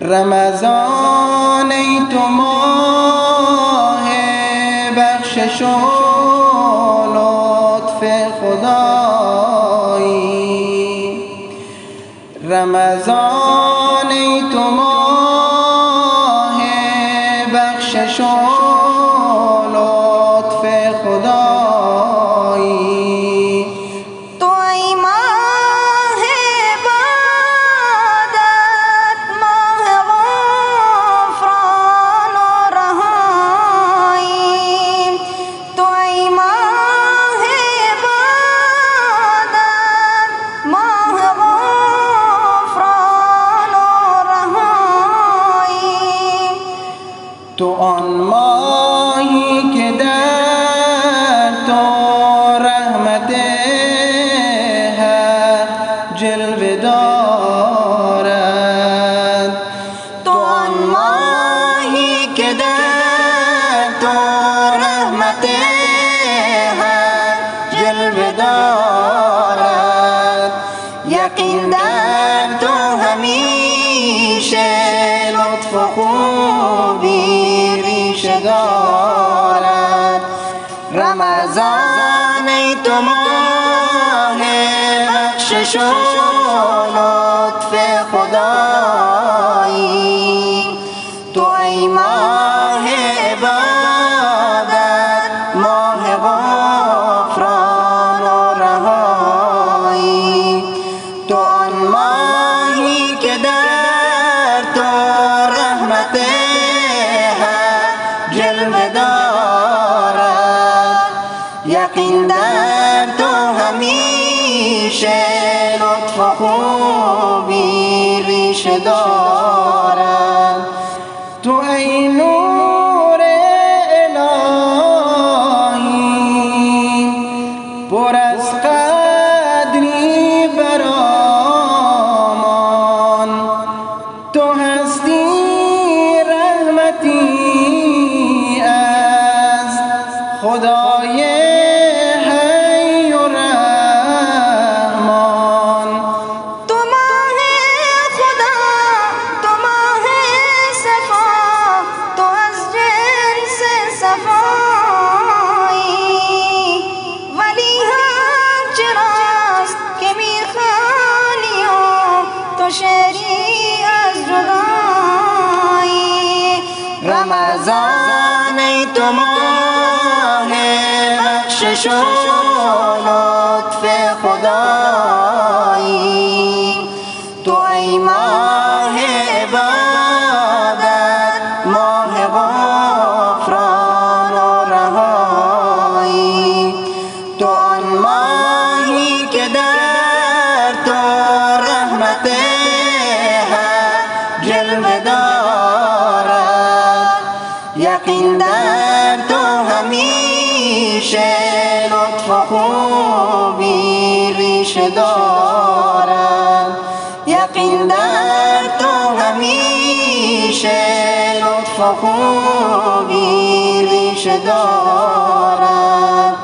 رمضان ای تو ماه بخشش و لطف خدایی. رمضان ای تو ماه بخشش و تو آن ماهی که در تو رحمت هر جلوه دارد. تو آن ماهی که در تو رحمت هر جلوه دارد. یقین در تو همیشه لطف خوبی رمضان ای تو ماه بخشش و لطف خدایی. تو ای ماه عبادت ماه غفران و رهایی. تو آن ماهی که در تو رحمت جلوه دارد در تو همیشه لطف خوبی ریشه دارد تو ای نور شری از جدایی رمضان ای تو بخشش و لطف خدایی. تو ای ماه عبادت ماه غفران و رهایی. تو آن ماهی که در تو یقین در تو همیشه لطف خوبی ریشه دارد یقین در تو همیشه لطف خوبی ریشه دارد